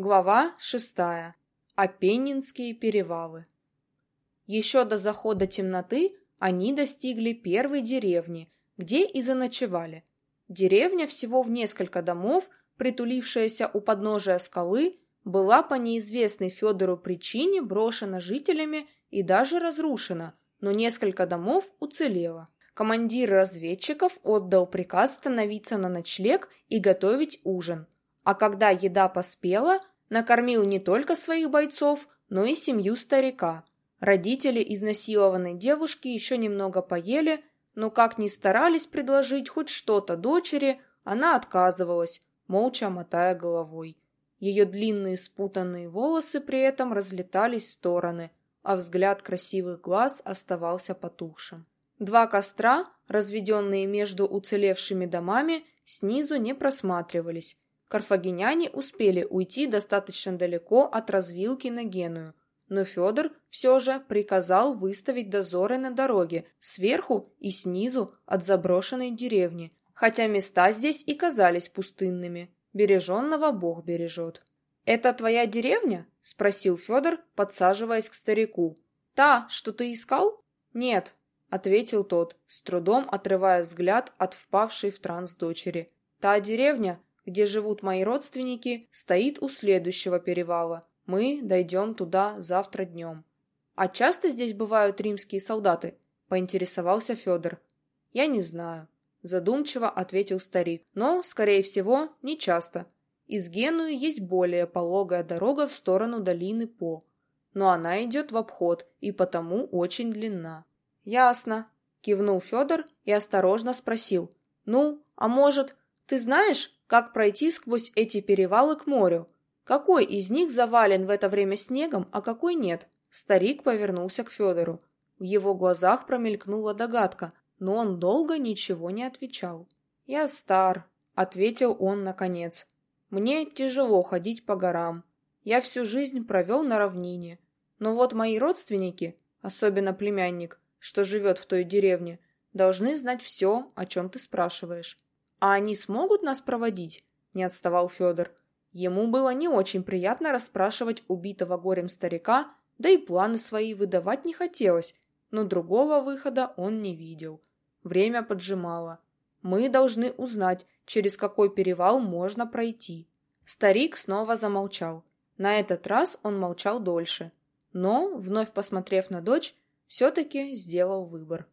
Глава шестая. Опенинские перевалы. Еще до захода темноты они достигли первой деревни, где и заночевали. Деревня всего в несколько домов, притулившаяся у подножия скалы, была по неизвестной Федору причине брошена жителями и даже разрушена, но несколько домов уцелело. Командир разведчиков отдал приказ становиться на ночлег и готовить ужин. А когда еда поспела, накормил не только своих бойцов, но и семью старика. Родители изнасилованной девушки еще немного поели, но как ни старались предложить хоть что-то дочери, она отказывалась, молча мотая головой. Ее длинные спутанные волосы при этом разлетались в стороны, а взгляд красивых глаз оставался потухшим. Два костра, разведенные между уцелевшими домами, снизу не просматривались. Карфагеняне успели уйти достаточно далеко от развилки на Геную, но Федор все же приказал выставить дозоры на дороге сверху и снизу от заброшенной деревни, хотя места здесь и казались пустынными. Береженного Бог бережет. «Это твоя деревня?» — спросил Федор, подсаживаясь к старику. «Та, что ты искал?» «Нет», — ответил тот, с трудом отрывая взгляд от впавшей в транс дочери. «Та деревня, где живут мои родственники, стоит у следующего перевала. Мы дойдем туда завтра днем». «А часто здесь бывают римские солдаты?» — поинтересовался Федор. «Я не знаю», — задумчиво ответил старик. «Но, скорее всего, не часто. Из Генуи есть более пологая дорога в сторону долины По, но она идет в обход и потому очень длинна». «Ясно», — кивнул Федор и осторожно спросил. «Ну, а может, ты знаешь, как пройти сквозь эти перевалы к морю? Какой из них завален в это время снегом, а какой нет?» Старик повернулся к Федору. В его глазах промелькнула догадка, но он долго ничего не отвечал. «Я стар», — ответил он наконец. «Мне тяжело ходить по горам. Я всю жизнь провел на равнине. Но вот мои родственники, особенно племянник, что живет в той деревне, должны знать все, о чем ты спрашиваешь. А они смогут нас проводить?» — не отставал Федор. Ему было не очень приятно расспрашивать убитого горем старика, да и планы свои выдавать не хотелось, но другого выхода он не видел. Время поджимало. Мы должны узнать, через какой перевал можно пройти. Старик снова замолчал. На этот раз он молчал дольше. Но, вновь посмотрев на дочь, все-таки сделал выбор.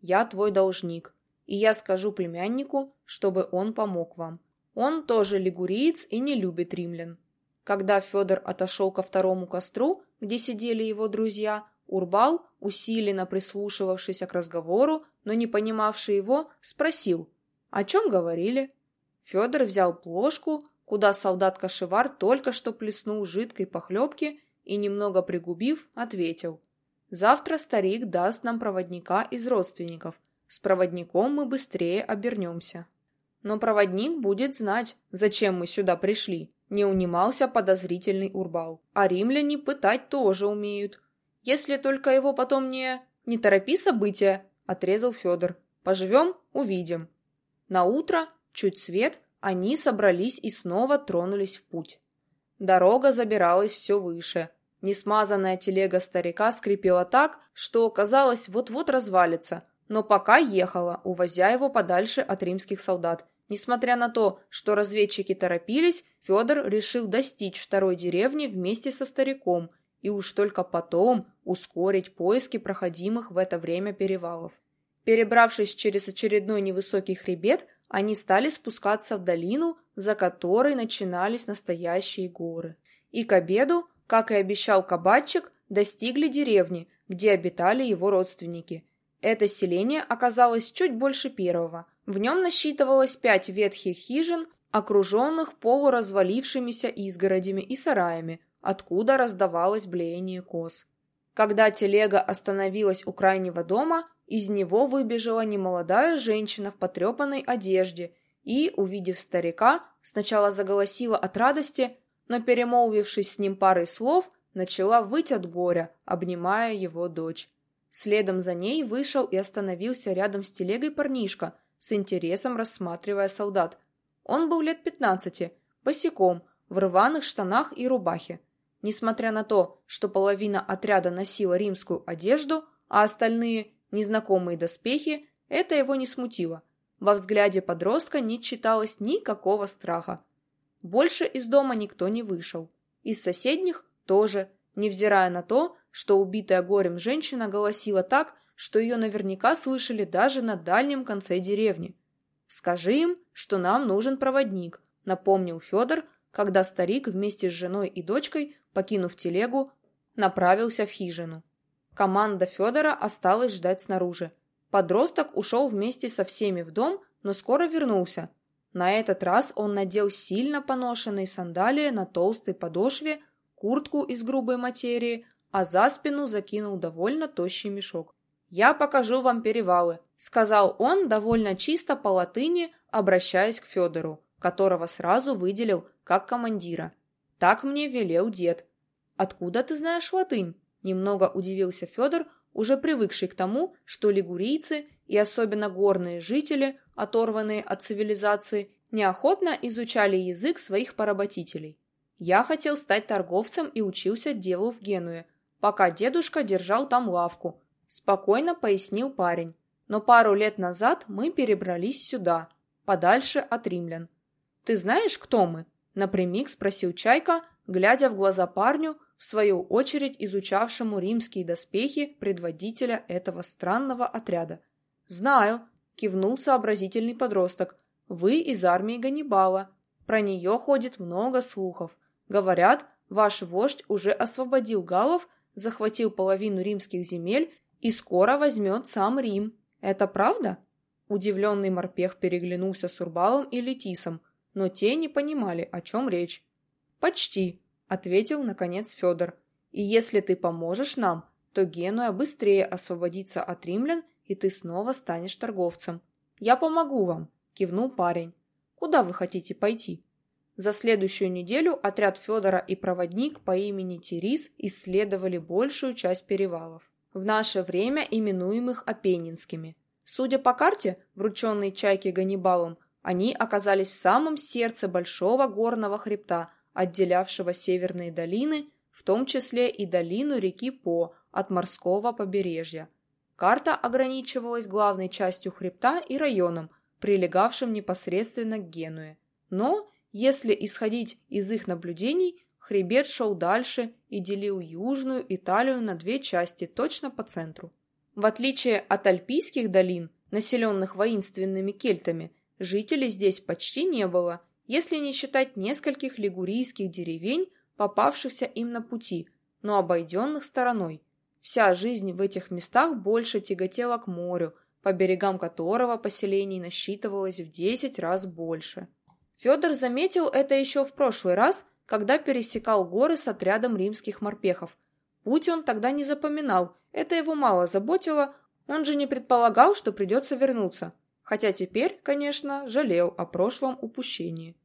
Я твой должник, и я скажу племяннику, чтобы он помог вам. Он тоже лигуриец и не любит римлян. Когда Федор отошел ко второму костру, где сидели его друзья, Урбал, усиленно прислушивавшийся к разговору, но не понимавший его, спросил, о чем говорили. Федор взял плошку, куда солдат-кошевар только что плеснул жидкой похлебки и, немного пригубив, ответил. «Завтра старик даст нам проводника из родственников. С проводником мы быстрее обернемся». «Но проводник будет знать, зачем мы сюда пришли», — не унимался подозрительный Урбал. «А римляне пытать тоже умеют. Если только его потом не... Не торопи события, отрезал Федор. Поживем — увидим. На утро, чуть свет, они собрались и снова тронулись в путь. Дорога забиралась все выше. Несмазанная телега старика скрипела так, что, казалось, вот-вот развалится, но пока ехала, увозя его подальше от римских солдат. Несмотря на то, что разведчики торопились, Федор решил достичь второй деревни вместе со стариком и уж только потом ускорить поиски проходимых в это время перевалов. Перебравшись через очередной невысокий хребет, они стали спускаться в долину, за которой начинались настоящие горы. И к обеду, как и обещал кабачик, достигли деревни, где обитали его родственники. Это селение оказалось чуть больше первого. В нем насчитывалось пять ветхих хижин, окруженных полуразвалившимися изгородями и сараями, откуда раздавалось блеяние коз. Когда телега остановилась у крайнего дома, из него выбежала немолодая женщина в потрепанной одежде и, увидев старика, сначала заголосила от радости, но, перемолвившись с ним парой слов, начала выть от горя, обнимая его дочь. Следом за ней вышел и остановился рядом с телегой парнишка, с интересом рассматривая солдат. Он был лет пятнадцати, босиком, в рваных штанах и рубахе. Несмотря на то, что половина отряда носила римскую одежду, а остальные – незнакомые доспехи, это его не смутило. Во взгляде подростка не читалось никакого страха. Больше из дома никто не вышел. Из соседних тоже, невзирая на то, что убитая горем женщина голосила так, что ее наверняка слышали даже на дальнем конце деревни. «Скажи им, что нам нужен проводник», — напомнил Федор, когда старик вместе с женой и дочкой, покинув телегу, направился в хижину. Команда Федора осталась ждать снаружи. Подросток ушел вместе со всеми в дом, но скоро вернулся. На этот раз он надел сильно поношенные сандалии на толстой подошве, куртку из грубой материи, а за спину закинул довольно тощий мешок. «Я покажу вам перевалы», — сказал он довольно чисто по латыни, обращаясь к Федору, которого сразу выделил как командира. «Так мне велел дед». «Откуда ты знаешь латынь?» — немного удивился Федор, уже привыкший к тому, что лигурийцы и особенно горные жители, оторванные от цивилизации, неохотно изучали язык своих поработителей. Я хотел стать торговцем и учился делу в Генуе, пока дедушка держал там лавку, спокойно пояснил парень. Но пару лет назад мы перебрались сюда, подальше от римлян. Ты знаешь, кто мы? Напрямик спросил Чайка, глядя в глаза парню, в свою очередь изучавшему римские доспехи предводителя этого странного отряда. «Знаю», — кивнул сообразительный подросток, — «вы из армии Ганнибала. Про нее ходит много слухов. Говорят, ваш вождь уже освободил галлов, захватил половину римских земель и скоро возьмет сам Рим. Это правда?» Удивленный морпех переглянулся с Урбалом и Летисом, но те не понимали, о чем речь. «Почти», ответил, наконец, Федор. «И если ты поможешь нам, то Генуя быстрее освободится от римлян, и ты снова станешь торговцем. Я помогу вам», — кивнул парень. «Куда вы хотите пойти?» За следующую неделю отряд Федора и проводник по имени Терис исследовали большую часть перевалов, в наше время именуемых Апеннинскими. Судя по карте, врученной Чайке Ганнибалом, они оказались в самом сердце большого горного хребта, отделявшего северные долины, в том числе и долину реки По от морского побережья. Карта ограничивалась главной частью хребта и районом, прилегавшим непосредственно к Генуе. Но, если исходить из их наблюдений, хребет шел дальше и делил Южную Италию на две части точно по центру. В отличие от альпийских долин, населенных воинственными кельтами, жителей здесь почти не было, если не считать нескольких лигурийских деревень, попавшихся им на пути, но обойденных стороной. Вся жизнь в этих местах больше тяготела к морю, по берегам которого поселений насчитывалось в десять раз больше. Федор заметил это еще в прошлый раз, когда пересекал горы с отрядом римских морпехов. Путь он тогда не запоминал, это его мало заботило, он же не предполагал, что придется вернуться. Хотя теперь, конечно, жалел о прошлом упущении.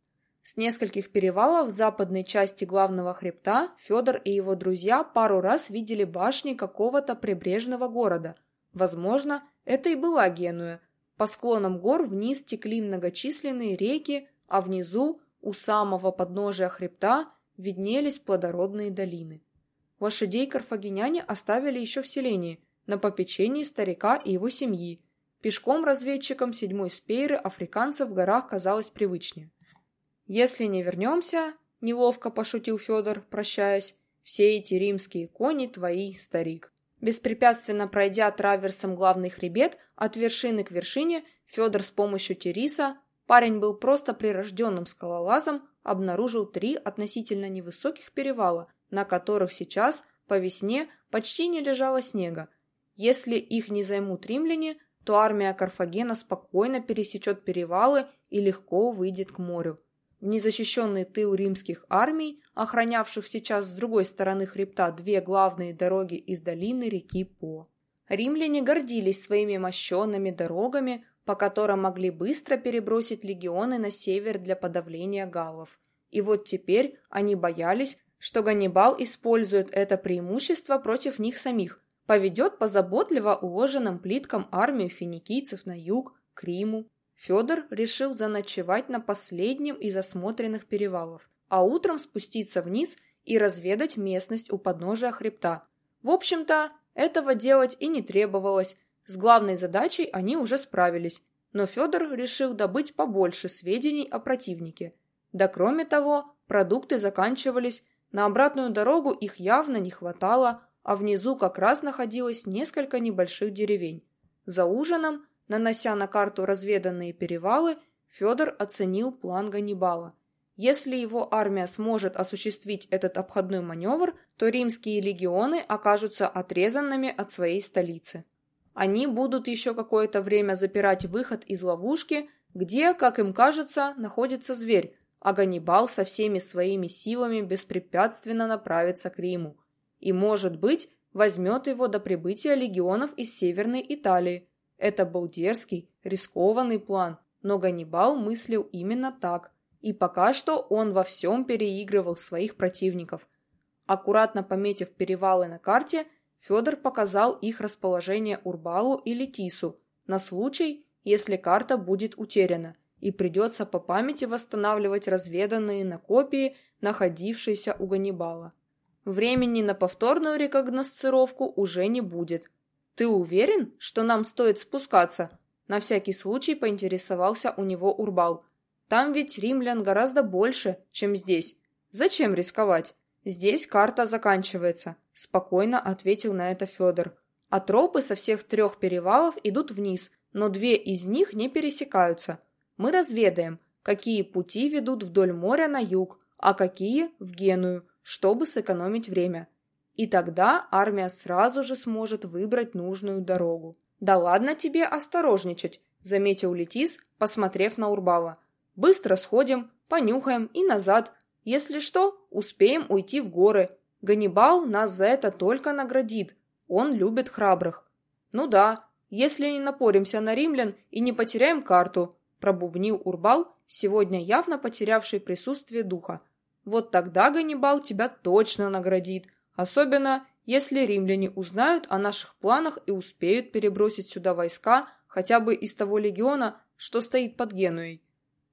С нескольких перевалов в западной части главного хребта Федор и его друзья пару раз видели башни какого-то прибрежного города. Возможно, это и была Генуя. По склонам гор вниз текли многочисленные реки, а внизу, у самого подножия хребта, виднелись плодородные долины. Лошадей карфагеняне оставили еще в селении, на попечении старика и его семьи. Пешком разведчикам седьмой спейры африканцев в горах казалось привычнее. «Если не вернемся», — неловко пошутил Федор, прощаясь, «все эти римские кони твои, старик». Беспрепятственно пройдя траверсом главный хребет от вершины к вершине, Федор с помощью Териса, парень был просто прирожденным скалолазом, обнаружил три относительно невысоких перевала, на которых сейчас, по весне, почти не лежало снега. Если их не займут римляне, то армия Карфагена спокойно пересечет перевалы и легко выйдет к морю в незащищенный тыл римских армий, охранявших сейчас с другой стороны хребта две главные дороги из долины реки По. Римляне гордились своими мощенными дорогами, по которым могли быстро перебросить легионы на север для подавления галлов. И вот теперь они боялись, что Ганнибал использует это преимущество против них самих, поведет по заботливо уложенным плиткам армию финикийцев на юг, к Риму, Федор решил заночевать на последнем из осмотренных перевалов. а утром спуститься вниз и разведать местность у подножия хребта. В общем-то, этого делать и не требовалось. С главной задачей они уже справились, но Федор решил добыть побольше сведений о противнике. Да кроме того, продукты заканчивались, на обратную дорогу их явно не хватало, а внизу как раз находилось несколько небольших деревень. За ужином, нанося на карту разведанные перевалы, Федор оценил план Ганнибала. Если его армия сможет осуществить этот обходной маневр, то римские легионы окажутся отрезанными от своей столицы. Они будут еще какое-то время запирать выход из ловушки, где, как им кажется, находится зверь, а Ганнибал со всеми своими силами беспрепятственно направится к Риму. И, может быть, возьмет его до прибытия легионов из Северной Италии. Это был дерзкий, рискованный план, но Ганнибал мыслил именно так, и пока что он во всем переигрывал своих противников. Аккуратно пометив перевалы на карте, Федор показал их расположение Урбалу и Летису на случай, если карта будет утеряна, и придется по памяти восстанавливать разведанные на копии, находившиеся у Ганнибала. Времени на повторную рекогносцировку уже не будет. Ты уверен, что нам стоит спускаться? На всякий случай поинтересовался у него Урбал. Там ведь римлян гораздо больше, чем здесь. Зачем рисковать? Здесь карта заканчивается, спокойно ответил на это Федор. А тропы со всех трех перевалов идут вниз, но две из них не пересекаются. Мы разведаем, какие пути ведут вдоль моря на юг, а какие в Геную, чтобы сэкономить время. И тогда армия сразу же сможет выбрать нужную дорогу. «Да ладно тебе осторожничать», — заметил Летис, посмотрев на Урбала. «Быстро сходим, понюхаем и назад. Если что, успеем уйти в горы. Ганнибал нас за это только наградит. Он любит храбрых». «Ну да, если не напоримся на римлян и не потеряем карту», — пробубнил Урбал, сегодня явно потерявший присутствие духа. Вот тогда Ганнибал тебя точно наградит, особенно если римляне узнают о наших планах и успеют перебросить сюда войска хотя бы из того легиона, что стоит под Генуей.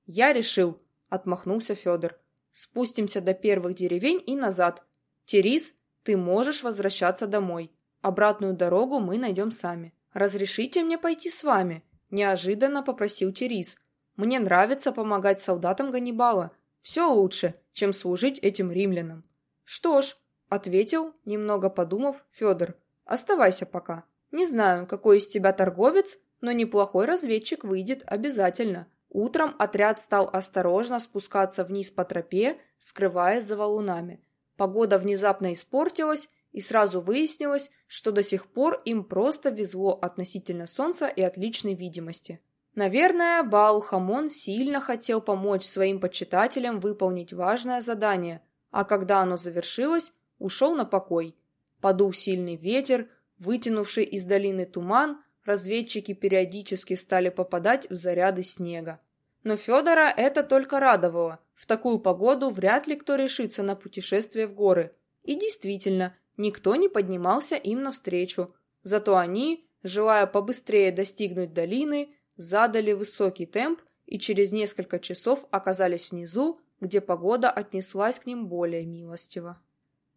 Я решил, отмахнулся Федор. Спустимся до первых деревень и назад. Терис, ты можешь возвращаться домой. Обратную дорогу мы найдем сами. Разрешите мне пойти с вами? Неожиданно попросил Терис. Мне нравится помогать солдатам Ганнибала. Все лучше, чем служить этим римлянам. Что ж, ответил, немного подумав, Федор. Оставайся пока. Не знаю, какой из тебя торговец, но неплохой разведчик выйдет обязательно. Утром отряд стал осторожно спускаться вниз по тропе, скрываясь за валунами. Погода внезапно испортилась, и сразу выяснилось, что до сих пор им просто везло относительно солнца и отличной видимости. Наверное, Баал-Хамон сильно хотел помочь своим почитателям выполнить важное задание, а когда оно завершилось, ушел на покой. Подул сильный ветер, вытянувший из долины туман, разведчики периодически стали попадать в заряды снега. Но Федора это только радовало. В такую погоду вряд ли кто решится на путешествие в горы. И действительно, никто не поднимался им навстречу. Зато они, желая побыстрее достигнуть долины, задали высокий темп и через несколько часов оказались внизу, где погода отнеслась к ним более милостиво.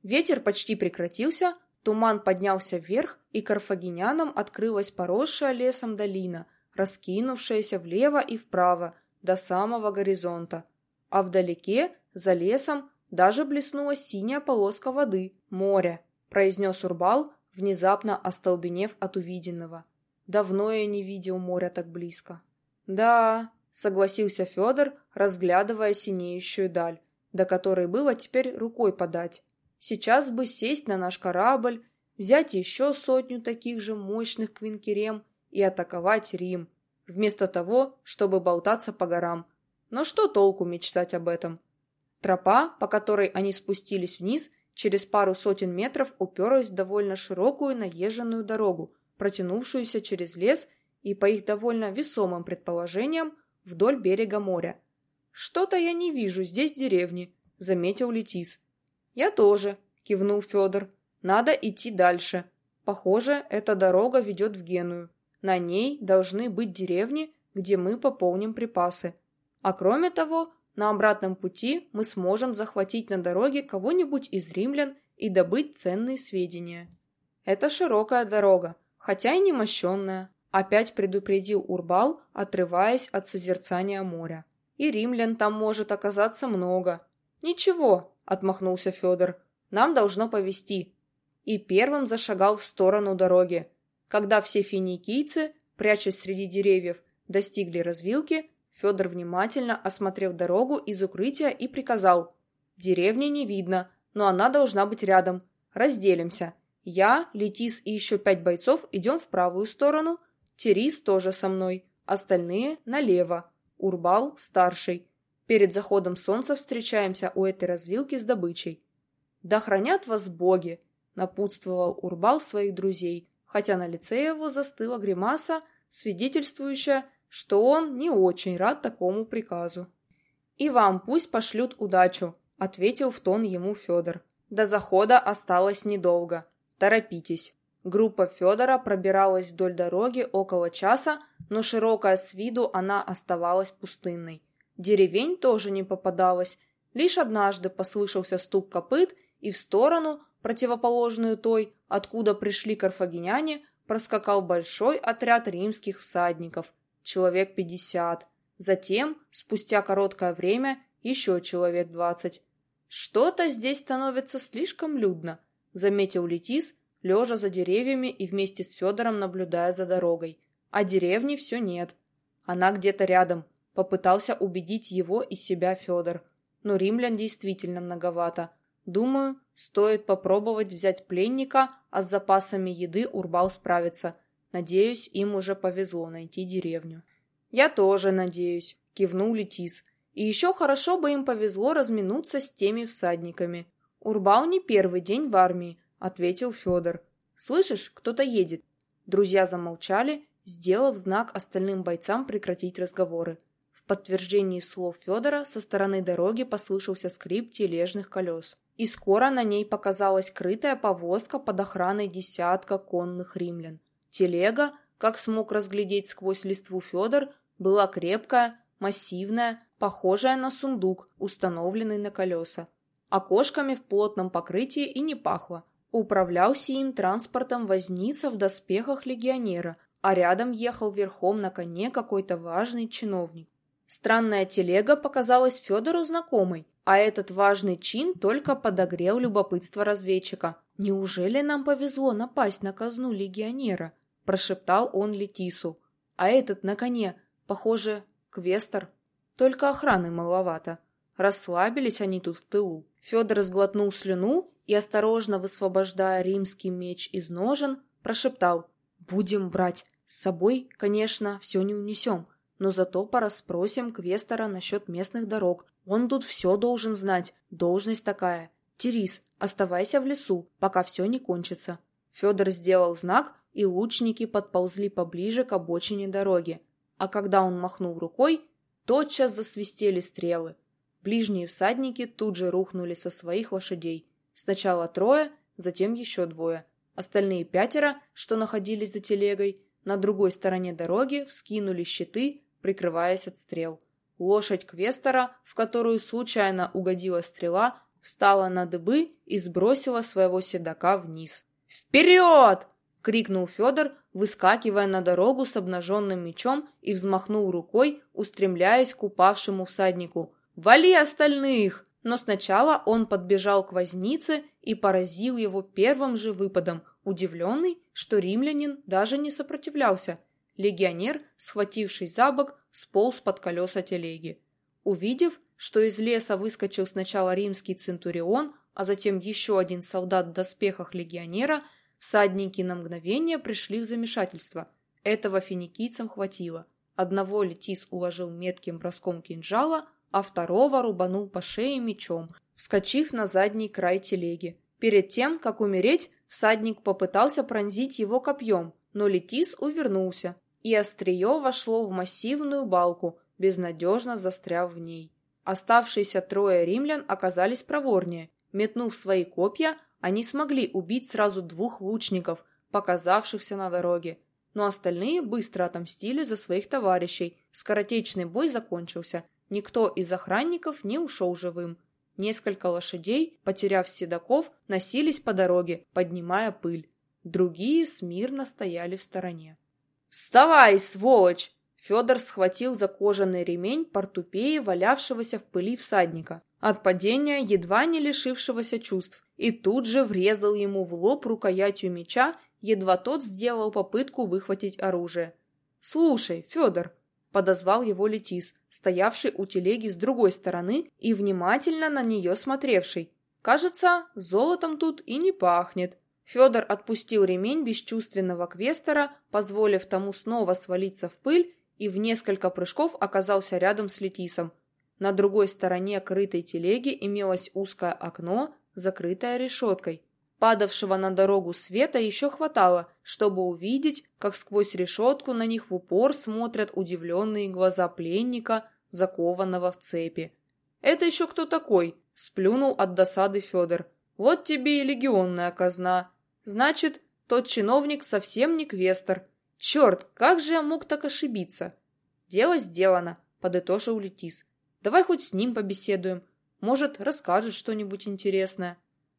Ветер почти прекратился, туман поднялся вверх, и карфагенянам открылась поросшая лесом долина, раскинувшаяся влево и вправо до самого горизонта. А вдалеке, за лесом, даже блеснула синяя полоска воды, море, произнес Урбал, внезапно остолбенев от увиденного. Давно я не видел моря так близко. Да, согласился Федор, разглядывая синеющую даль, до которой было теперь рукой подать. Сейчас бы сесть на наш корабль, взять еще сотню таких же мощных квинкерем и атаковать Рим, вместо того, чтобы болтаться по горам. Но что толку мечтать об этом? Тропа, по которой они спустились вниз, через пару сотен метров уперлась в довольно широкую наезженную дорогу, протянувшуюся через лес и, по их довольно весомым предположениям, вдоль берега моря. «Что-то я не вижу здесь деревни», — заметил Летис. «Я тоже», — кивнул Федор. «Надо идти дальше. Похоже, эта дорога ведет в Геную. На ней должны быть деревни, где мы пополним припасы. А кроме того, На обратном пути мы сможем захватить на дороге кого-нибудь из римлян и добыть ценные сведения. Это широкая дорога, хотя и не мощенная, опять предупредил Урбал, отрываясь от созерцания моря. И римлян там может оказаться много. Ничего, отмахнулся Федор, нам должно повести. И первым зашагал в сторону дороги. Когда все финикийцы, прячась среди деревьев, достигли развилки, Федор внимательно осмотрел дорогу из укрытия и приказал. «Деревни не видно, но она должна быть рядом. Разделимся. Я, Летис и еще пять бойцов идем в правую сторону. Терис тоже со мной. Остальные налево. Урбал старший. Перед заходом солнца встречаемся у этой развилки с добычей. «Да хранят вас боги!» — напутствовал Урбал своих друзей, хотя на лице его застыла гримаса, свидетельствующая, что он не очень рад такому приказу. «И вам пусть пошлют удачу», — ответил в тон ему Федор. «До захода осталось недолго. Торопитесь». Группа Федора пробиралась вдоль дороги около часа, но широкая с виду она оставалась пустынной. Деревень тоже не попадалось. Лишь однажды послышался стук копыт, и в сторону, противоположную той, откуда пришли карфагеняне, проскакал большой отряд римских всадников, человек пятьдесят. Затем, спустя короткое время, еще человек двадцать. «Что-то здесь становится слишком людно», — заметил Летис, лежа за деревьями и вместе с Федором наблюдая за дорогой. А деревни все нет. Она где-то рядом. Попытался убедить его и себя Федор. Но римлян действительно многовато. Думаю, стоит попробовать взять пленника, а с запасами еды Урбал справится. Надеюсь, им уже повезло найти деревню. Я тоже надеюсь, кивнул Летис. И еще хорошо бы им повезло разминуться с теми всадниками. Урбал не первый день в армии, ответил Федор. «Слышишь, кто-то едет». Друзья замолчали, сделав знак остальным бойцам прекратить разговоры. Подтверждении слов Федора со стороны дороги послышался скрип тележных колес. И скоро на ней показалась крытая повозка под охраной десятка конных римлян. Телега, как смог разглядеть сквозь листву Федор, была крепкая, массивная, похожая на сундук, установленный на колеса. Окошками в плотном покрытии и не пахло. Управлял сим транспортом возница в доспехах легионера, а рядом ехал верхом на коне какой-то важный чиновник. Странная телега показалась Федору знакомой, а этот важный чин только подогрел любопытство разведчика. «Неужели нам повезло напасть на казну легионера?» – прошептал он Летису. «А этот на коне, похоже, квестер. Только охраны маловато. Расслабились они тут в тылу». Федор сглотнул слюну и, осторожно высвобождая римский меч из ножен, прошептал «Будем брать. С собой, конечно, все не унесем, но зато порасспросим Квестора насчет местных дорог. Он тут все должен знать, должность такая. Терис, оставайся в лесу, пока все не кончится». Федор сделал знак, и лучники подползли поближе к обочине дороги. А когда он махнул рукой, тотчас засвистели стрелы. Ближние всадники тут же рухнули со своих лошадей. Сначала трое, затем еще двое. Остальные пятеро, что находились за телегой, на другой стороне дороги вскинули щиты, прикрываясь от стрел. Лошадь Квестора, в которую случайно угодила стрела, встала на дыбы и сбросила своего седока вниз. «Вперед!» — крикнул Федор, выскакивая на дорогу с обнаженным мечом и взмахнул рукой, устремляясь к упавшему всаднику. «Вали остальных!» но сначала он подбежал к вознице и поразил его первым же выпадом, удивленный, что римлянин даже не сопротивлялся. Легионер, схватившись за бок, сполз под колеса телеги. Увидев, что из леса выскочил сначала римский центурион, а затем еще один солдат в доспехах легионера, всадники на мгновение пришли в замешательство. Этого финикийцам хватило. Одного Летис уложил метким броском кинжала, а второго рубанул по шее мечом, вскочив на задний край телеги. Перед тем, как умереть, всадник попытался пронзить его копьем, но Летис увернулся, и острие вошло в массивную балку, безнадежно застряв в ней. Оставшиеся трое римлян оказались проворнее. Метнув свои копья, они смогли убить сразу двух лучников, показавшихся на дороге, но остальные быстро отомстили за своих товарищей. Скоротечный бой закончился. Никто из охранников не ушел живым. Несколько лошадей, потеряв седаков, носились по дороге, поднимая пыль. Другие смирно стояли в стороне. «Вставай, сволочь!» Федор схватил за кожаный ремень портупеи валявшегося в пыли всадника, от падения едва не лишившегося чувств, и тут же врезал ему в лоб рукоятью меча, едва тот сделал попытку выхватить оружие. «Слушай, Федор!» — подозвал его Летис, стоявший у телеги с другой стороны и внимательно на нее смотревший. «Кажется, золотом тут и не пахнет». Федор отпустил ремень бесчувственного квестера, позволив тому снова свалиться в пыль и в несколько прыжков оказался рядом с Летисом. На другой стороне крытой телеги имелось узкое окно, закрытое решеткой. Падавшего на дорогу света еще хватало, чтобы увидеть, как сквозь решетку на них в упор смотрят удивленные глаза пленника, закованного в цепи. «Это еще кто такой?» — сплюнул от досады Федор. «Вот тебе и легионная казна. Значит, тот чиновник совсем не квестер, Черт, как же я мог так ошибиться? Дело сделано, подытожил Летис. Давай хоть с ним побеседуем. Может, расскажет что-нибудь интересное.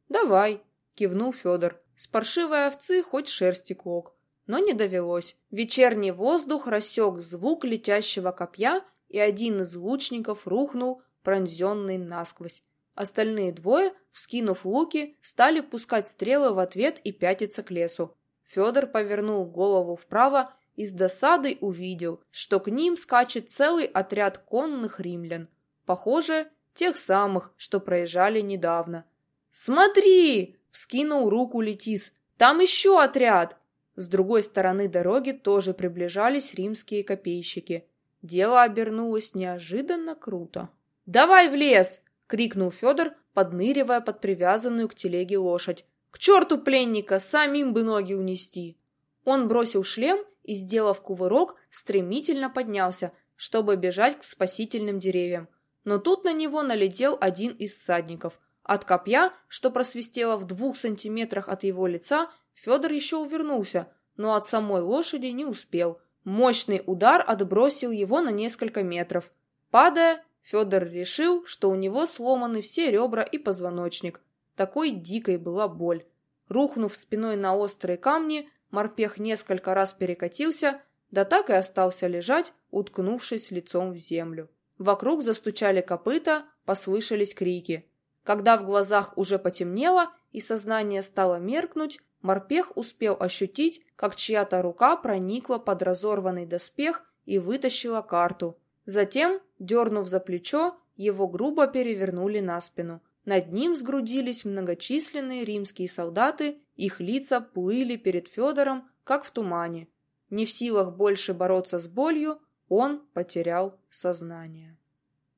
Давай, кивнул Федор. С паршивой овцы хоть шерсти клок. Но не довелось. Вечерний воздух рассек звук летящего копья, и один из лучников рухнул, пронзенный насквозь. Остальные двое, вскинув луки, стали пускать стрелы в ответ и пятиться к лесу. Федор повернул голову вправо и с досадой увидел, что к ним скачет целый отряд конных римлян. Похоже, тех самых, что проезжали недавно. «Смотри!» — вскинул руку Летис. «Там еще отряд!» С другой стороны дороги тоже приближались римские копейщики. Дело обернулось неожиданно круто. «Давай в лес!» — крикнул Федор, подныривая под привязанную к телеге лошадь. К черту пленника, самим бы ноги унести. Он бросил шлем и, сделав кувырок, стремительно поднялся, чтобы бежать к спасительным деревьям. Но тут на него налетел один из всадников. От копья, что просвистело в двух сантиметрах от его лица, Федор еще увернулся, но от самой лошади не успел. Мощный удар отбросил его на несколько метров. Падая, Федор решил, что у него сломаны все ребра и позвоночник. Такой дикой была боль. Рухнув спиной на острые камни, морпех несколько раз перекатился, да так и остался лежать, уткнувшись лицом в землю. Вокруг застучали копыта, послышались крики. Когда в глазах уже потемнело и сознание стало меркнуть, морпех успел ощутить, как чья-то рука проникла под разорванный доспех и вытащила карту. Затем, дернув за плечо, его грубо перевернули на спину. Над ним сгрудились многочисленные римские солдаты, их лица плыли перед Федором, как в тумане. Не в силах больше бороться с болью, он потерял сознание.